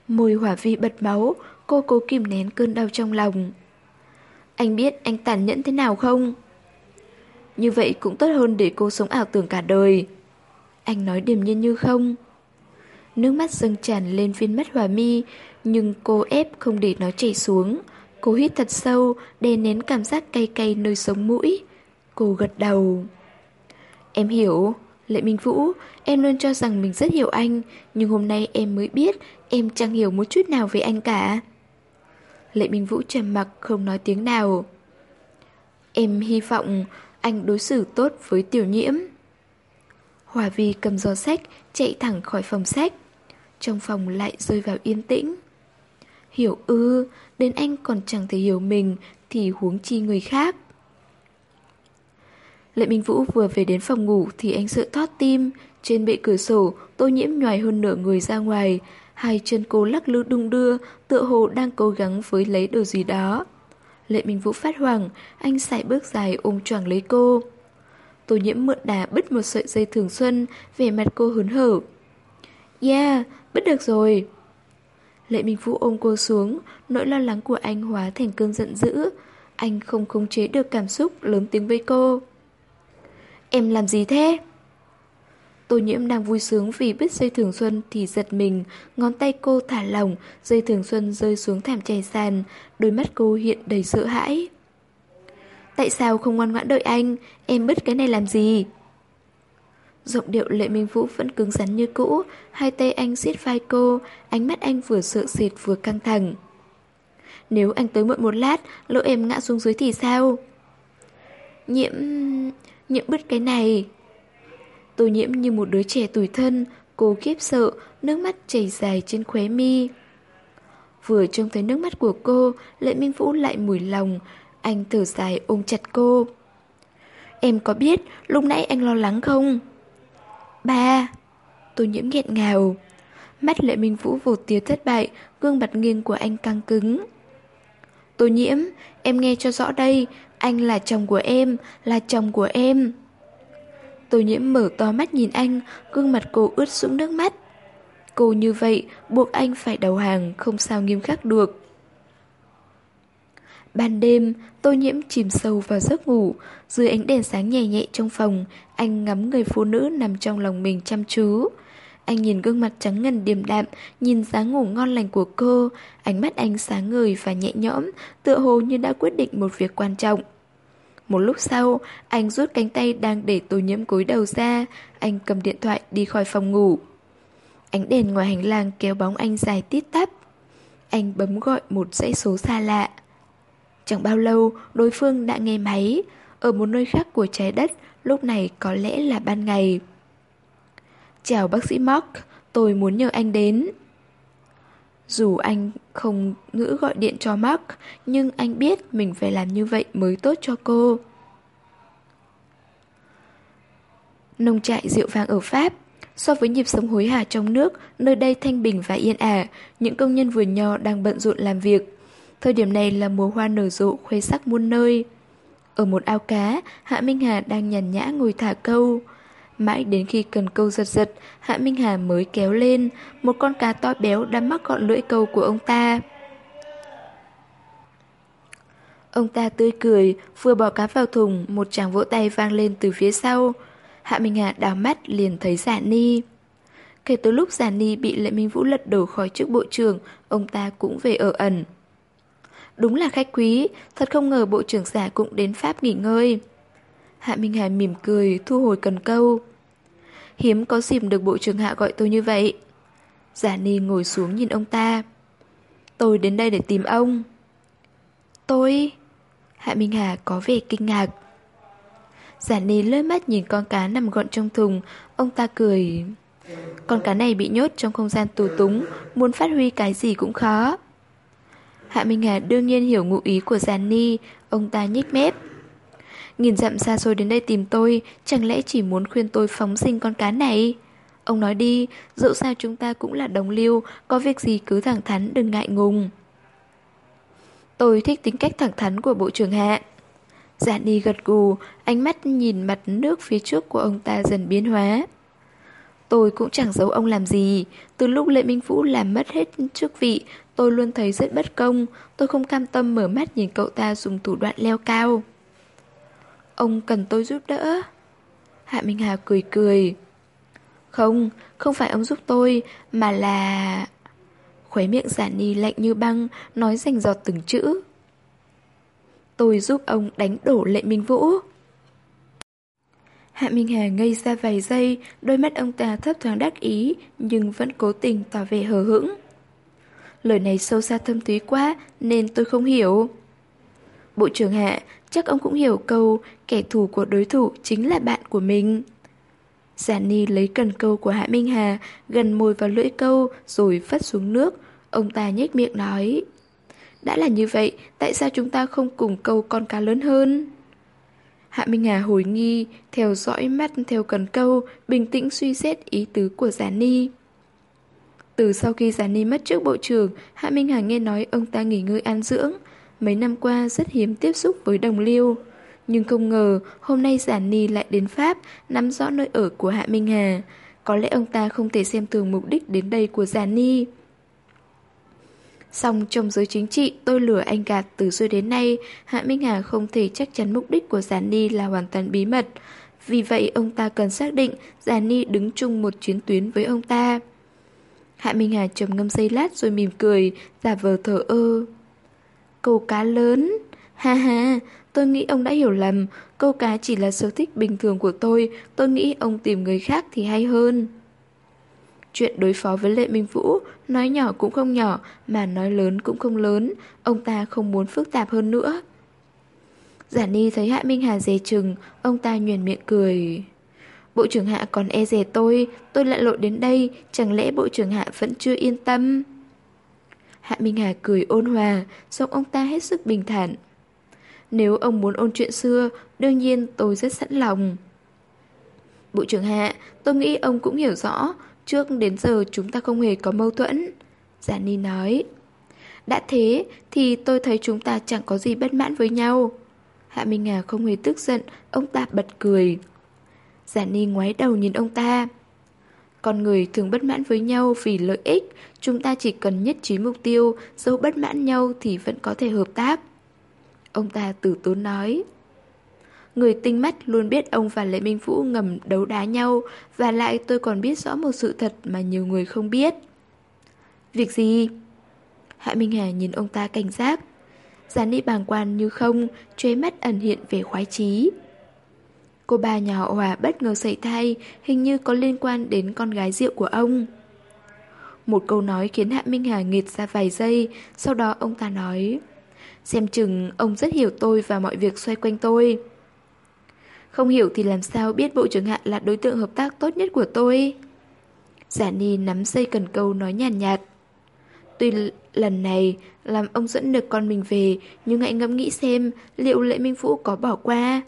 Môi Hòa Vi bật máu, cô cố kìm nén cơn đau trong lòng. Anh biết anh tàn nhẫn thế nào không? Như vậy cũng tốt hơn để cô sống ảo tưởng cả đời. Anh nói điềm nhiên như không. Nước mắt dâng tràn lên viên mắt Hòa Mi, nhưng cô ép không để nó chảy xuống. Cô hít thật sâu, đè nén cảm giác cay cay nơi sống mũi. Cô gật đầu. Em hiểu, Lệ Minh Vũ, em luôn cho rằng mình rất hiểu anh, nhưng hôm nay em mới biết em chẳng hiểu một chút nào về anh cả. Lệ Minh Vũ trầm mặc không nói tiếng nào. Em hy vọng anh đối xử tốt với tiểu nhiễm. Hòa Vi cầm giò sách, chạy thẳng khỏi phòng sách. Trong phòng lại rơi vào yên tĩnh. Hiểu ư, đến anh còn chẳng thể hiểu mình thì huống chi người khác. Lệ Minh Vũ vừa về đến phòng ngủ thì anh sợ thót tim. Trên bệ cửa sổ, tô nhiễm nhòi hơn nửa người ra ngoài. Hai chân cô lắc lư đung đưa, tựa hồ đang cố gắng với lấy đồ gì đó. Lệ Minh Vũ phát hoảng, anh sải bước dài ôm choàng lấy cô. Tô nhiễm mượn đà bứt một sợi dây thường xuân, về mặt cô hớn hở. Yeah, bứt được rồi. Lệ Minh Vũ ôm cô xuống, nỗi lo lắng của anh hóa thành cơn giận dữ. Anh không khống chế được cảm xúc, lớn tiếng với cô. Em làm gì thế? Tô nhiễm đang vui sướng vì bứt dây thường xuân thì giật mình, ngón tay cô thả lỏng, dây thường xuân rơi xuống thảm chày sàn, đôi mắt cô hiện đầy sợ hãi. Tại sao không ngoan ngoãn đợi anh, em bứt cái này làm gì? Giọng điệu Lệ Minh Vũ vẫn cứng rắn như cũ, hai tay anh siết vai cô, ánh mắt anh vừa sợ sệt vừa căng thẳng. Nếu anh tới muộn một lát, lỡ em ngã xuống dưới thì sao? Nhiễm... nhiễm bứt cái này... Tô nhiễm như một đứa trẻ tủi thân, cô khiếp sợ, nước mắt chảy dài trên khóe mi. Vừa trông thấy nước mắt của cô, Lệ Minh Vũ lại mùi lòng, anh thở dài ôm chặt cô. Em có biết lúc nãy anh lo lắng không? Ba! Tô nhiễm nghẹn ngào. Mắt Lệ Minh Vũ vụt tiếng thất bại, gương mặt nghiêng của anh căng cứng. Tô nhiễm, em nghe cho rõ đây, anh là chồng của em, là chồng của em. Tô nhiễm mở to mắt nhìn anh, gương mặt cô ướt sũng nước mắt. Cô như vậy, buộc anh phải đầu hàng, không sao nghiêm khắc được. Ban đêm, tô nhiễm chìm sâu vào giấc ngủ, dưới ánh đèn sáng nhẹ nhẹ trong phòng, anh ngắm người phụ nữ nằm trong lòng mình chăm chú. Anh nhìn gương mặt trắng ngần điềm đạm, nhìn dáng ngủ ngon lành của cô, ánh mắt anh sáng ngời và nhẹ nhõm, tựa hồ như đã quyết định một việc quan trọng. Một lúc sau, anh rút cánh tay đang để tô nhiễm cúi đầu ra, anh cầm điện thoại đi khỏi phòng ngủ. Ánh đèn ngoài hành lang kéo bóng anh dài tít tắp. Anh bấm gọi một dãy số xa lạ. Chẳng bao lâu, đối phương đã nghe máy. Ở một nơi khác của trái đất, lúc này có lẽ là ban ngày. Chào bác sĩ Mark, tôi muốn nhờ anh đến. Dù anh không ngữ gọi điện cho Mark, nhưng anh biết mình phải làm như vậy mới tốt cho cô. Nông trại rượu vàng ở Pháp So với nhịp sống hối hả trong nước, nơi đây thanh bình và yên ả, những công nhân vườn nho đang bận rộn làm việc. Thời điểm này là mùa hoa nở rộ khuê sắc muôn nơi. Ở một ao cá, Hạ Minh Hà đang nhàn nhã ngồi thả câu. Mãi đến khi cần câu giật giật, Hạ Minh Hà mới kéo lên, một con cá to béo đã mắc gọn lưỡi câu của ông ta. Ông ta tươi cười, vừa bỏ cá vào thùng, một tràng vỗ tay vang lên từ phía sau. Hạ Minh Hà đào mắt liền thấy Giả Ni. Kể từ lúc Giả Ni bị Lệ Minh Vũ lật đổ khỏi chức bộ trưởng, ông ta cũng về ở ẩn. Đúng là khách quý, thật không ngờ bộ trưởng giả cũng đến Pháp nghỉ ngơi. Hạ Minh Hà mỉm cười, thu hồi cần câu. Hiếm có dịp được bộ trưởng Hạ gọi tôi như vậy. Giả Ni ngồi xuống nhìn ông ta. Tôi đến đây để tìm ông. Tôi... Hạ Minh Hà có vẻ kinh ngạc. Giả Ni lướt mắt nhìn con cá nằm gọn trong thùng, ông ta cười. Con cá này bị nhốt trong không gian tù túng, muốn phát huy cái gì cũng khó. Hạ Minh Hà đương nhiên hiểu ngụ ý của Giàn Ni, ông ta nhích mép. Nghìn dặm xa xôi đến đây tìm tôi, chẳng lẽ chỉ muốn khuyên tôi phóng sinh con cá này? Ông nói đi, dẫu sao chúng ta cũng là đồng lưu, có việc gì cứ thẳng thắn đừng ngại ngùng. Tôi thích tính cách thẳng thắn của Bộ trưởng Hạ. Giàn Ni gật gù, ánh mắt nhìn mặt nước phía trước của ông ta dần biến hóa. Tôi cũng chẳng giấu ông làm gì, từ lúc Lệ Minh Vũ làm mất hết chức vị, tôi luôn thấy rất bất công, tôi không cam tâm mở mắt nhìn cậu ta dùng thủ đoạn leo cao. Ông cần tôi giúp đỡ. Hạ Minh Hà cười cười. Không, không phải ông giúp tôi, mà là... Khuấy miệng giả ni lạnh như băng, nói rành giọt từng chữ. Tôi giúp ông đánh đổ lệ minh vũ. Hạ Minh Hà ngây ra vài giây, đôi mắt ông ta thấp thoáng đắc ý, nhưng vẫn cố tình tỏ vẻ hờ hững. Lời này sâu xa thâm thúy quá, nên tôi không hiểu. Bộ trưởng Hạ, chắc ông cũng hiểu câu kẻ thù của đối thủ chính là bạn của mình. Giả Ni lấy cần câu của Hạ Minh Hà, gần môi vào lưỡi câu rồi vất xuống nước. Ông ta nhếch miệng nói. Đã là như vậy, tại sao chúng ta không cùng câu con cá lớn hơn? Hạ Minh Hà hồi nghi, theo dõi mắt theo cần câu, bình tĩnh suy xét ý tứ của Già Ni. Từ sau khi Già Ni mất trước bộ trưởng, Hạ Minh Hà nghe nói ông ta nghỉ ngơi an dưỡng. Mấy năm qua rất hiếm tiếp xúc với đồng liêu. Nhưng không ngờ hôm nay Già Ni lại đến Pháp nắm rõ nơi ở của Hạ Minh Hà. Có lẽ ông ta không thể xem thường mục đích đến đây của Già Ni. Xong trong giới chính trị, tôi lừa anh gạt từ xưa đến nay, Hạ Minh Hà không thể chắc chắn mục đích của Giản Ni là hoàn toàn bí mật. Vì vậy, ông ta cần xác định Giản Ni đứng chung một chuyến tuyến với ông ta. Hạ Minh Hà trầm ngâm giây lát rồi mỉm cười, Giả vờ thở ơ. Câu cá lớn. Ha ha, Tôi nghĩ ông đã hiểu lầm. Câu cá chỉ là sở thích bình thường của tôi. Tôi nghĩ ông tìm người khác thì hay hơn. Chuyện đối phó với Lệ Minh Vũ. Nói nhỏ cũng không nhỏ, Mà nói lớn cũng không lớn. Ông ta không muốn phức tạp hơn nữa. Giả Ni thấy Hạ Minh Hà dè chừng, Ông ta nhuền miệng cười. Bộ trưởng Hạ còn e dè tôi Tôi lại lội đến đây, Chẳng lẽ Bộ trưởng Hạ vẫn chưa yên tâm? Hạ Minh Hà cười ôn hòa, Giọng ông ta hết sức bình thản. Nếu ông muốn ôn chuyện xưa, Đương nhiên tôi rất sẵn lòng. Bộ trưởng Hạ, Tôi nghĩ ông cũng hiểu rõ Trước đến giờ chúng ta không hề có mâu thuẫn. Giả Ni nói, Đã thế thì tôi thấy chúng ta chẳng có gì bất mãn với nhau. Hạ Minh ngà không hề tức giận, Ông ta bật cười. Giả Ni ngoái đầu nhìn ông ta. Con người thường bất mãn với nhau vì lợi ích, Chúng ta chỉ cần nhất trí mục tiêu, Dẫu bất mãn nhau thì vẫn có thể hợp tác. Ông ta tử tốn nói Người tinh mắt luôn biết ông và Lệ Minh Vũ ngầm đấu đá nhau, Và lại tôi còn biết rõ một sự thật mà nhiều người không biết. Việc gì? Hạ Minh Hà nhìn ông ta cảnh giác. Gián đi bàng quan như không Chuế mắt ẩn hiện về khoái trí Cô bà nhà họ Hòa bất ngờ xảy thai, Hình như có liên quan đến con gái rượu của ông. Một câu nói khiến Hạ Minh Hà nghịt ra vài giây, Sau đó ông ta nói, Xem chừng ông rất hiểu tôi và mọi việc xoay quanh tôi không hiểu thì làm sao biết Bộ trưởng Hạ là đối tượng hợp tác tốt nhất của tôi? Giả Ni nắm dây cần câu nói nhàn nhạt, nhạt Tuy lần này làm ông dẫn được con mình về Nhưng hãy ngẫm nghĩ xem liệu Lệ Minh Vũ có bỏ qua.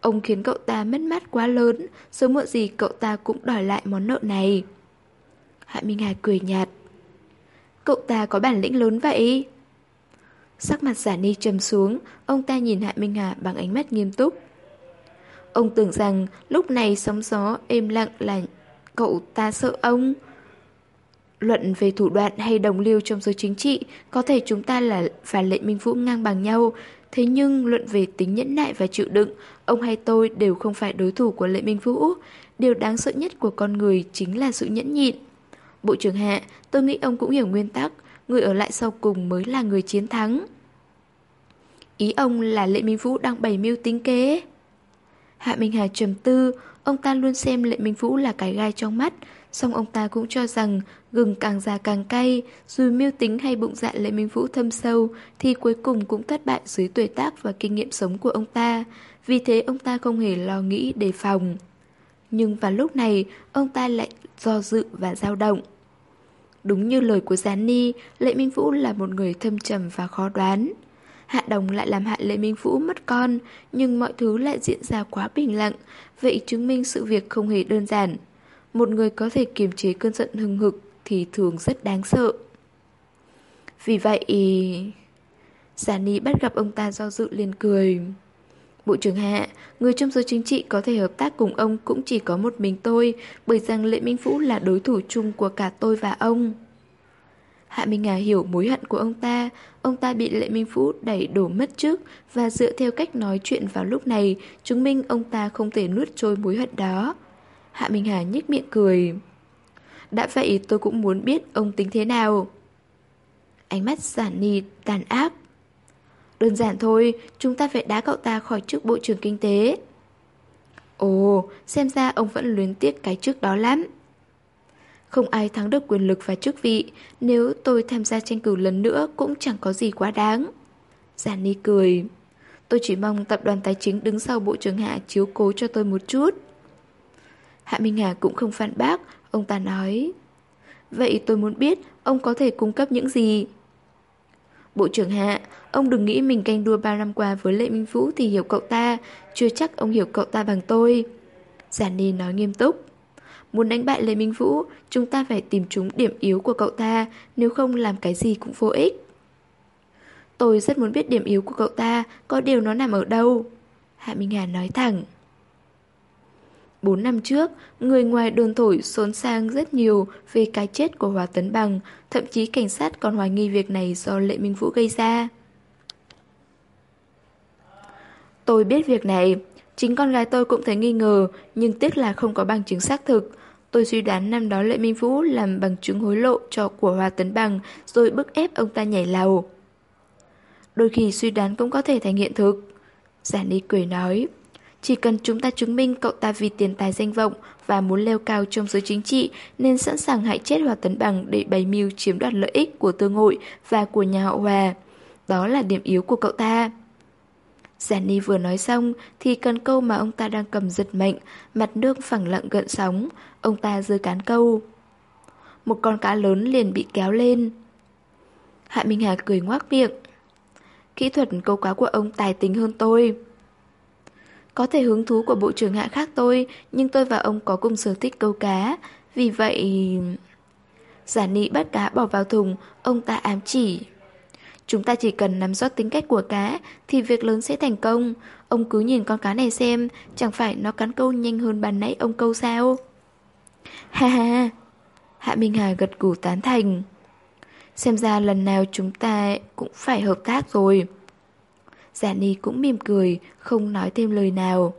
Ông khiến cậu ta mất mát quá lớn Sớm muộn gì cậu ta cũng đòi lại món nợ này. Hạ Minh Hà cười nhạt. Cậu ta có bản lĩnh lớn vậy? Sắc mặt giả ni trầm xuống Ông ta nhìn Hạ Minh Hà bằng ánh mắt nghiêm túc. Ông tưởng rằng lúc này sóng gió êm lặng là cậu ta sợ ông. Luận về thủ đoạn hay đồng lưu trong giới chính trị, có thể chúng ta là và lệ minh vũ ngang bằng nhau. Thế nhưng luận về tính nhẫn nại và chịu đựng, ông hay tôi đều không phải đối thủ của lệ minh vũ. Điều đáng sợ nhất của con người chính là sự nhẫn nhịn. Bộ trưởng Hạ, tôi nghĩ ông cũng hiểu nguyên tắc, người ở lại sau cùng mới là người chiến thắng. Ý ông là Lệ Minh Vũ đang bày mưu tính kế. Hạ Minh Hà trầm tư, ông ta luôn xem Lệ Minh Vũ là cái gai trong mắt, song ông ta cũng cho rằng gừng càng già càng cay, dù mưu tính hay bụng dạ Lệ Minh Vũ thâm sâu, thì cuối cùng cũng thất bại dưới tuổi tác và kinh nghiệm sống của ông ta. Vì thế ông ta không hề lo nghĩ đề phòng. Nhưng vào lúc này, ông ta lại do dự và dao động. Đúng như lời của Gián Ni, Lệ Minh Vũ là một người thâm trầm và khó đoán. Hạ Đồng lại làm Hạ Lệ Minh Vũ mất con, nhưng mọi thứ lại diễn ra quá bình lặng, vậy chứng minh sự việc không hề đơn giản. Một người có thể kiềm chế cơn giận hừng hực thì thường rất đáng sợ. Vì vậy... Giả Ni bắt gặp ông ta do dự liền cười. Bộ trưởng Hạ, người trong giới chính trị có thể hợp tác cùng ông cũng chỉ có một mình tôi, bởi rằng Lệ Minh Vũ là đối thủ chung của cả tôi và ông. Hạ Minh Hà hiểu mối hận của ông ta, ông ta bị Lệ Minh Phú đẩy đổ mất trước và dựa theo cách nói chuyện vào lúc này, chứng minh ông ta không thể nuốt trôi mối hận đó. Hạ Minh Hà nhếch miệng cười. Đã vậy tôi cũng muốn biết ông tính thế nào. Ánh mắt giản ni tàn ác. Đơn giản thôi, chúng ta phải đá cậu ta khỏi chức bộ trưởng kinh tế. Ồ, xem ra ông vẫn luyến tiếc cái trước đó lắm. Không ai thắng được quyền lực và chức vị, nếu tôi tham gia tranh cử lần nữa cũng chẳng có gì quá đáng. Giản Ni cười. Tôi chỉ mong tập đoàn tài chính đứng sau bộ trưởng Hạ chiếu cố cho tôi một chút. Hạ Minh Hà cũng không phản bác, ông ta nói. Vậy tôi muốn biết ông có thể cung cấp những gì? Bộ trưởng Hạ, ông đừng nghĩ mình canh đua 3 năm qua với Lệ Minh Vũ thì hiểu cậu ta, chưa chắc ông hiểu cậu ta bằng tôi. Giản Ni nói nghiêm túc. Muốn đánh bại Lê Minh Vũ, chúng ta phải tìm trúng điểm yếu của cậu ta, nếu không làm cái gì cũng vô ích. Tôi rất muốn biết điểm yếu của cậu ta, có điều nó nằm ở đâu. Hạ Minh Hà nói thẳng. Bốn năm trước, người ngoài đồn thổi xốn sang rất nhiều về cái chết của Hòa Tấn Bằng, thậm chí cảnh sát còn hoài nghi việc này do Lệ Minh Vũ gây ra. Tôi biết việc này, chính con gái tôi cũng thấy nghi ngờ, nhưng tiếc là không có bằng chứng xác thực. Tôi suy đoán năm đó Lệ Minh Vũ làm bằng chứng hối lộ cho của Hoa Tấn Bằng rồi bức ép ông ta nhảy lầu. Đôi khi suy đoán cũng có thể thành hiện thực. Giản Ni cười nói. Chỉ cần chúng ta chứng minh cậu ta vì tiền tài danh vọng và muốn leo cao trong giới chính trị nên sẵn sàng hại chết Hòa Tấn Bằng để bày mưu chiếm đoạt lợi ích của tương hội và của nhà họ Hòa. Đó là điểm yếu của cậu ta. Gianni vừa nói xong thì cần câu mà ông ta đang cầm giật mạnh, mặt nước phẳng lặng gợn sóng, ông ta rơi cán câu. Một con cá lớn liền bị kéo lên. Hạ Minh Hà cười ngoác miệng. Kỹ thuật câu cá của ông tài tình hơn tôi. Có thể hứng thú của bộ trưởng hạ khác tôi, nhưng tôi và ông có cùng sở thích câu cá. Vì vậy... Giả nị bắt cá bỏ vào thùng, ông ta ám chỉ. Chúng ta chỉ cần nắm rõ tính cách của cá thì việc lớn sẽ thành công. Ông cứ nhìn con cá này xem, chẳng phải nó cắn câu nhanh hơn bàn nãy ông câu sao? Ha ha! Hạ Minh Hà gật gù tán thành. Xem ra lần nào chúng ta cũng phải hợp tác rồi. Giả Ni cũng mỉm cười, không nói thêm lời nào.